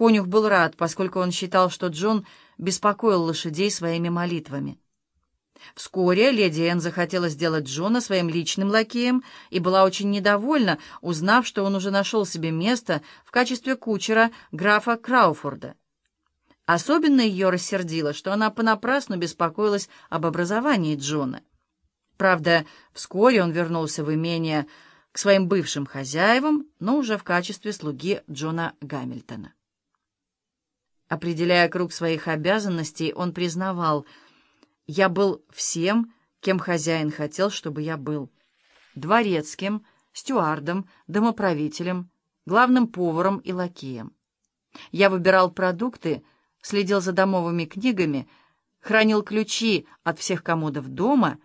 Конюх был рад, поскольку он считал, что Джон беспокоил лошадей своими молитвами. Вскоре леди Энн захотела сделать Джона своим личным лакеем и была очень недовольна, узнав, что он уже нашел себе место в качестве кучера графа Крауфорда. Особенно ее рассердило, что она понапрасну беспокоилась об образовании Джона. Правда, вскоре он вернулся в имение к своим бывшим хозяевам, но уже в качестве слуги Джона Гамильтона. Определяя круг своих обязанностей, он признавал, «Я был всем, кем хозяин хотел, чтобы я был. Дворецким, стюардом, домоправителем, главным поваром и лакеем. Я выбирал продукты, следил за домовыми книгами, хранил ключи от всех комодов дома.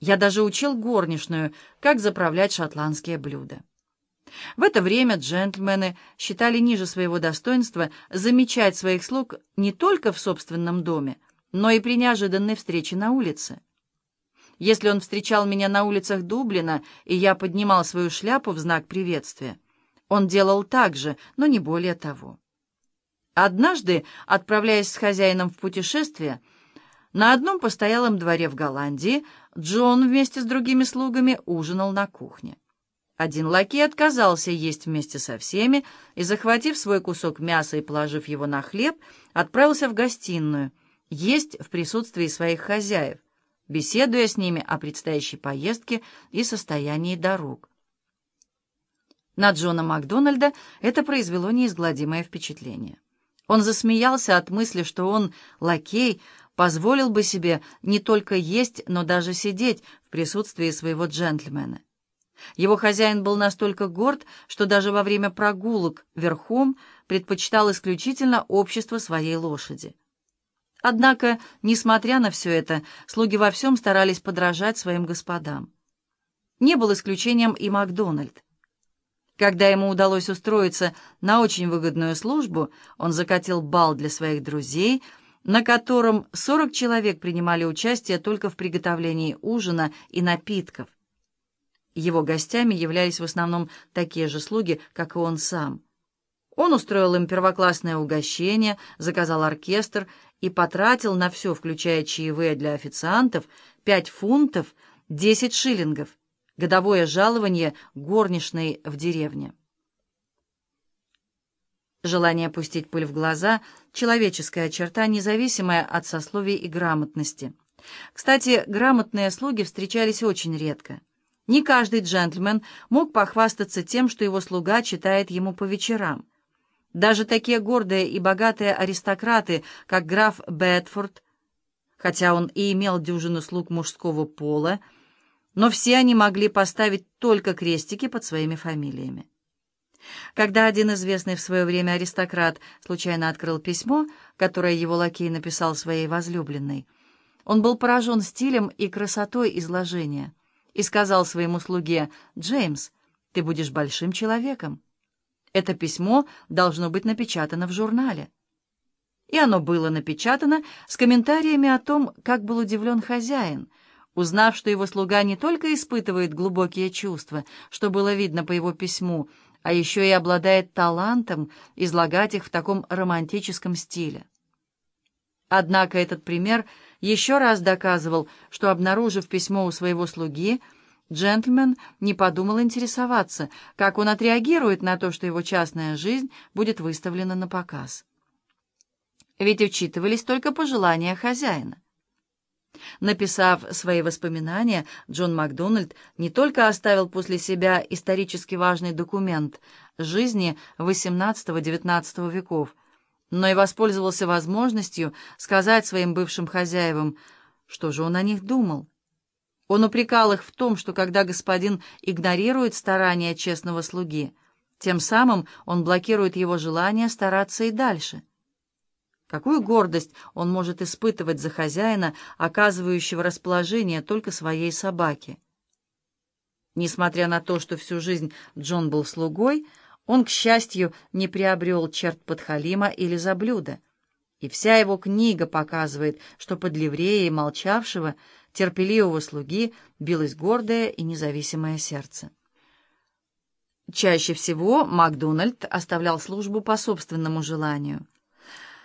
Я даже учил горничную, как заправлять шотландские блюда. В это время джентльмены считали ниже своего достоинства замечать своих слуг не только в собственном доме, но и при неожиданной встрече на улице. Если он встречал меня на улицах Дублина, и я поднимал свою шляпу в знак приветствия, он делал так же, но не более того. Однажды, отправляясь с хозяином в путешествие, на одном постоялом дворе в Голландии Джон вместе с другими слугами ужинал на кухне. Один лакей отказался есть вместе со всеми и, захватив свой кусок мяса и положив его на хлеб, отправился в гостиную, есть в присутствии своих хозяев, беседуя с ними о предстоящей поездке и состоянии дорог. На Джона Макдональда это произвело неизгладимое впечатление. Он засмеялся от мысли, что он, лакей, позволил бы себе не только есть, но даже сидеть в присутствии своего джентльмена. Его хозяин был настолько горд, что даже во время прогулок верхом предпочитал исключительно общество своей лошади. Однако, несмотря на все это, слуги во всем старались подражать своим господам. Не был исключением и Макдональд. Когда ему удалось устроиться на очень выгодную службу, он закатил бал для своих друзей, на котором 40 человек принимали участие только в приготовлении ужина и напитков. Его гостями являлись в основном такие же слуги, как и он сам. Он устроил им первоклассное угощение, заказал оркестр и потратил на все, включая чаевые для официантов, пять фунтов, десять шиллингов, годовое жалование горничной в деревне. Желание пустить пыль в глаза — человеческая черта, независимая от сословий и грамотности. Кстати, грамотные слуги встречались очень редко. Не каждый джентльмен мог похвастаться тем, что его слуга читает ему по вечерам. Даже такие гордые и богатые аристократы, как граф Бетфорд, хотя он и имел дюжину слуг мужского пола, но все они могли поставить только крестики под своими фамилиями. Когда один известный в свое время аристократ случайно открыл письмо, которое его лакей написал своей возлюбленной, он был поражен стилем и красотой изложения — и сказал своему слуге, «Джеймс, ты будешь большим человеком. Это письмо должно быть напечатано в журнале». И оно было напечатано с комментариями о том, как был удивлен хозяин, узнав, что его слуга не только испытывает глубокие чувства, что было видно по его письму, а еще и обладает талантом излагать их в таком романтическом стиле. Однако этот пример еще раз доказывал, что, обнаружив письмо у своего слуги, джентльмен не подумал интересоваться, как он отреагирует на то, что его частная жизнь будет выставлена на показ. Ведь учитывались только пожелания хозяина. Написав свои воспоминания, Джон Макдональд не только оставил после себя исторически важный документ жизни XVIII-XIX веков, но и воспользовался возможностью сказать своим бывшим хозяевам, что же он о них думал. Он упрекал их в том, что когда господин игнорирует старания честного слуги, тем самым он блокирует его желание стараться и дальше. Какую гордость он может испытывать за хозяина, оказывающего расположение только своей собаке? Несмотря на то, что всю жизнь Джон был слугой, он, к счастью, не приобрел черт подхалима или заблюда, и вся его книга показывает, что под ливреей молчавшего, терпеливого слуги билось гордое и независимое сердце. Чаще всего Макдональд оставлял службу по собственному желанию.